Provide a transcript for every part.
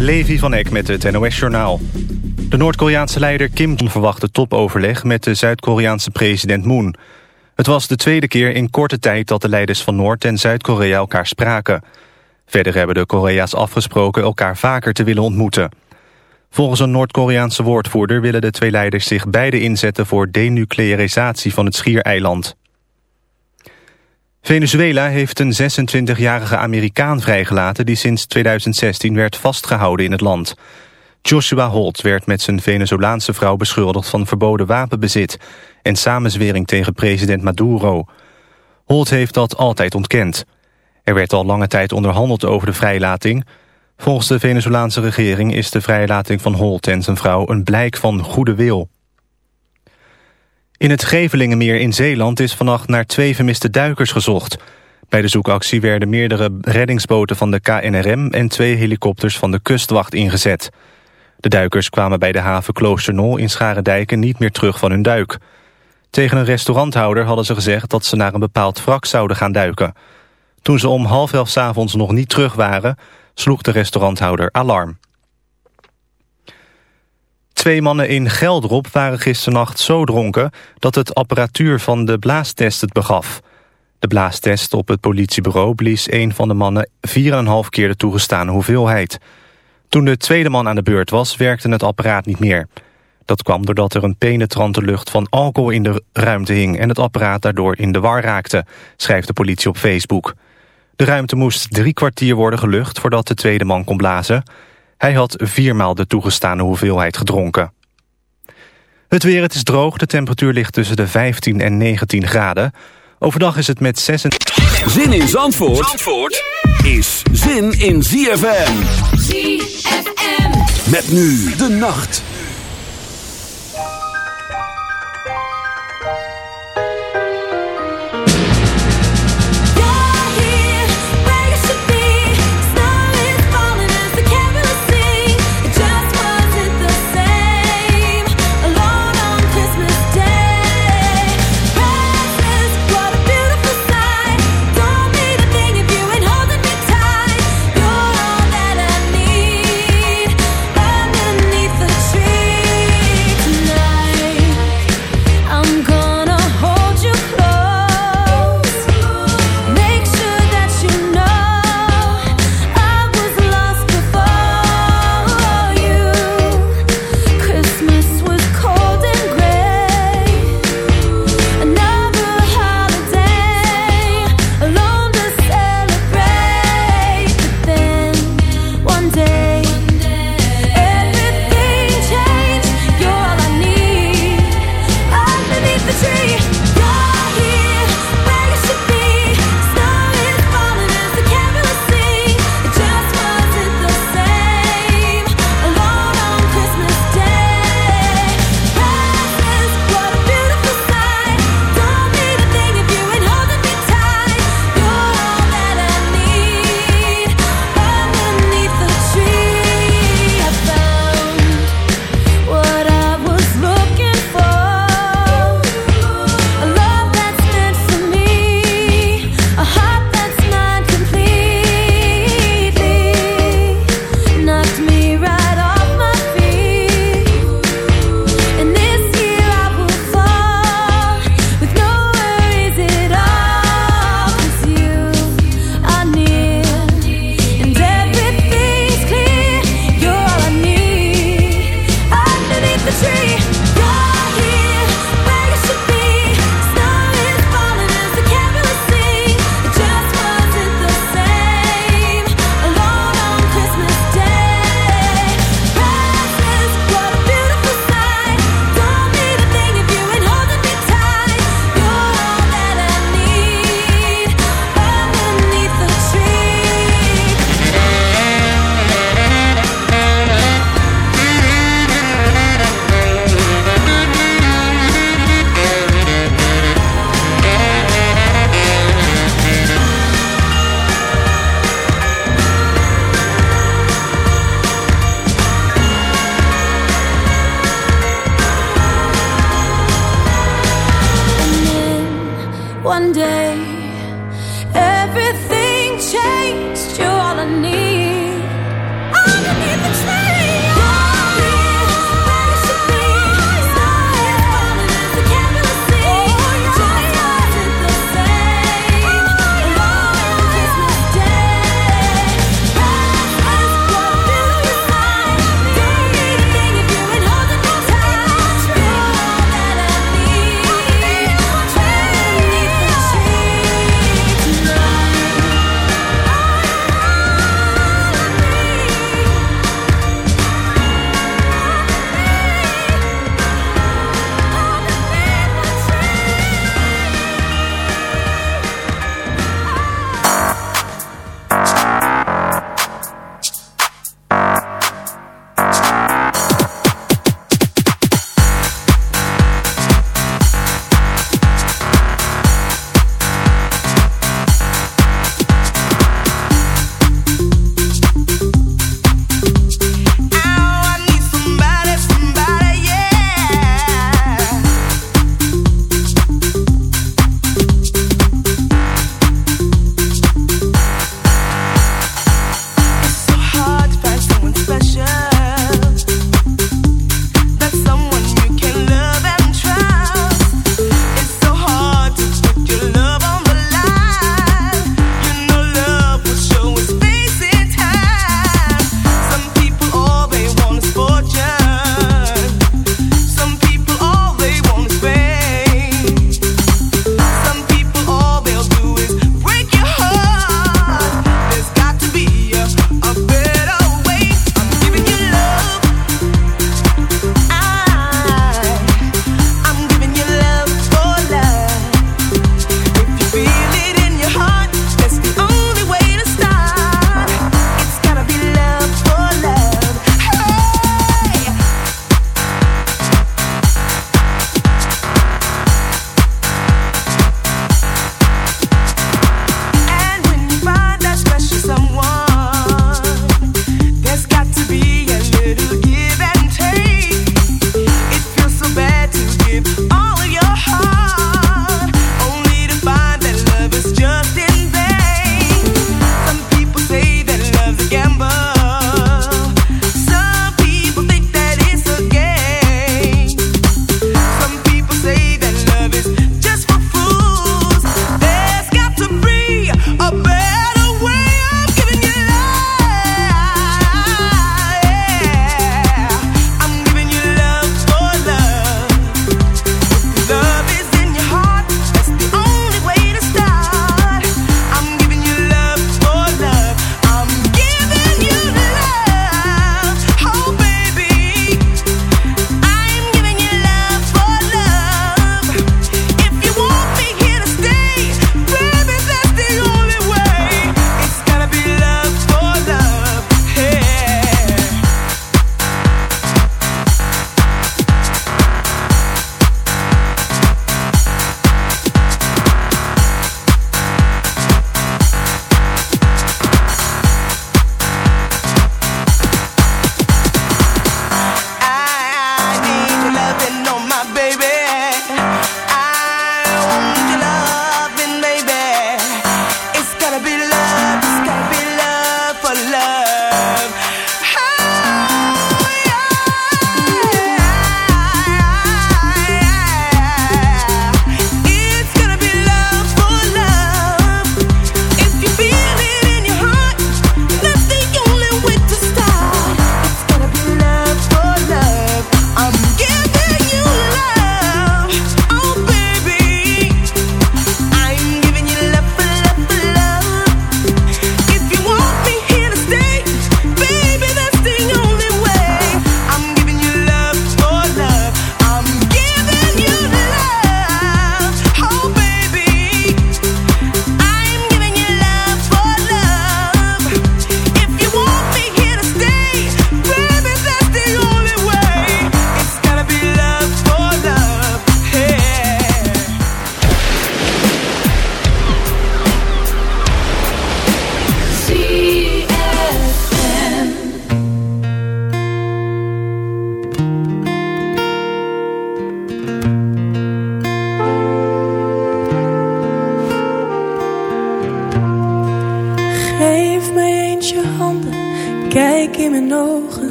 Levi van Eck met het NOS-journaal. De Noord-Koreaanse leider Kim verwachtte topoverleg met de Zuid-Koreaanse president Moon. Het was de tweede keer in korte tijd dat de leiders van Noord- en Zuid-Korea elkaar spraken. Verder hebben de Korea's afgesproken elkaar vaker te willen ontmoeten. Volgens een Noord-Koreaanse woordvoerder willen de twee leiders zich beide inzetten voor denuclearisatie van het schiereiland. Venezuela heeft een 26-jarige Amerikaan vrijgelaten... die sinds 2016 werd vastgehouden in het land. Joshua Holt werd met zijn Venezolaanse vrouw beschuldigd... van verboden wapenbezit en samenzwering tegen president Maduro. Holt heeft dat altijd ontkend. Er werd al lange tijd onderhandeld over de vrijlating. Volgens de Venezolaanse regering is de vrijlating van Holt en zijn vrouw... een blijk van goede wil. In het Gevelingenmeer in Zeeland is vannacht naar twee vermiste duikers gezocht. Bij de zoekactie werden meerdere reddingsboten van de KNRM... en twee helikopters van de kustwacht ingezet. De duikers kwamen bij de haven Kloosternol in Scharendijken niet meer terug van hun duik. Tegen een restauranthouder hadden ze gezegd dat ze naar een bepaald wrak zouden gaan duiken. Toen ze om half elf avonds nog niet terug waren, sloeg de restauranthouder alarm. Twee mannen in Geldrop waren gisternacht zo dronken... dat het apparatuur van de blaastest het begaf. De blaastest op het politiebureau blies een van de mannen... 4,5 keer de toegestane hoeveelheid. Toen de tweede man aan de beurt was, werkte het apparaat niet meer. Dat kwam doordat er een penetrante lucht van alcohol in de ruimte hing... en het apparaat daardoor in de war raakte, schrijft de politie op Facebook. De ruimte moest drie kwartier worden gelucht voordat de tweede man kon blazen... Hij had viermaal de toegestane hoeveelheid gedronken. Het weer, het is droog. De temperatuur ligt tussen de 15 en 19 graden. Overdag is het met 6... Zin in Zandvoort, Zandvoort is zin in ZFM. ZFM. Met nu de nacht.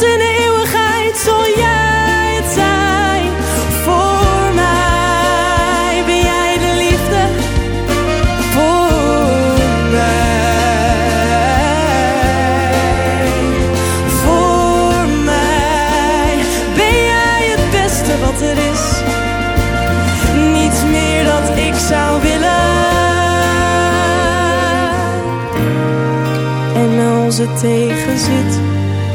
Tot in de eeuwigheid zal jij het zijn. Voor mij ben jij de liefde. Voor mij. Voor mij ben jij het beste wat er is. Niets meer dat ik zou willen. En als het tegen zit,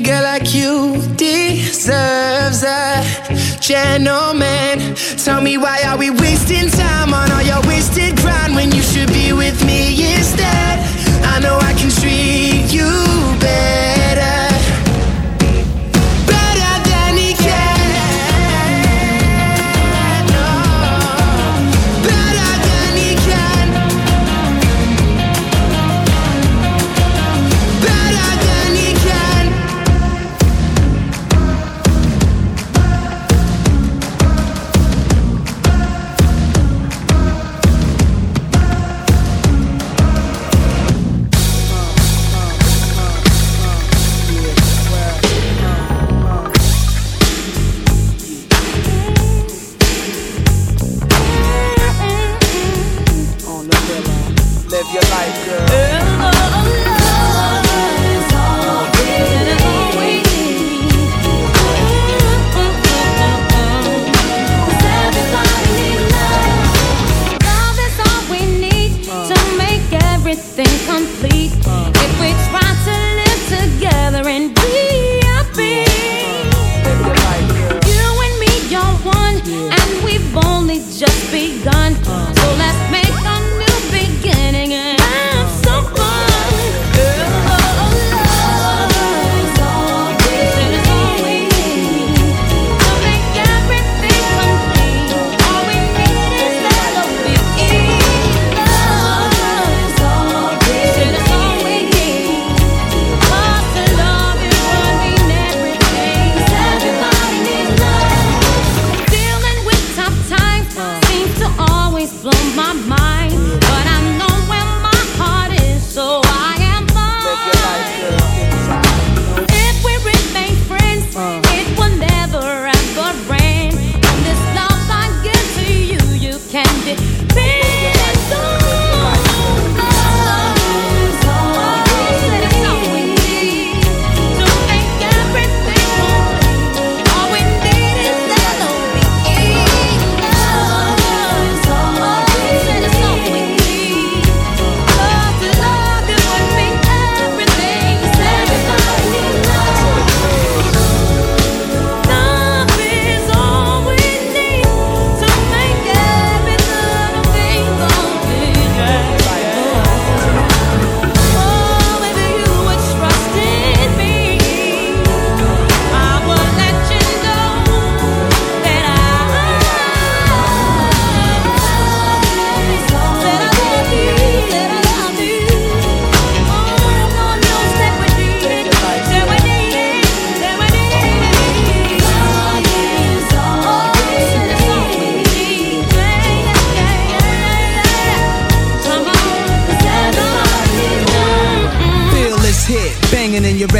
girl like you deserves a gentleman. Tell me why are we wasting time on all your wasted grind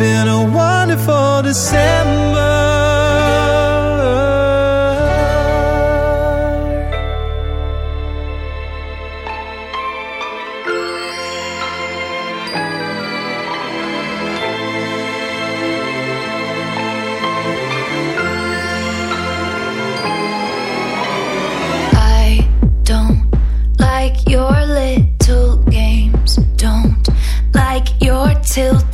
been a wonderful December.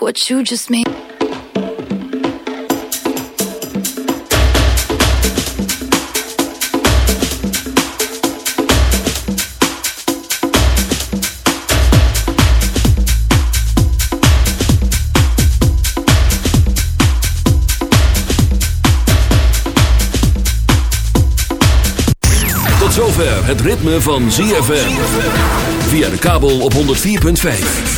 What you just made. Tot zover het ritme van ZFM. Via de kabel op 104.5.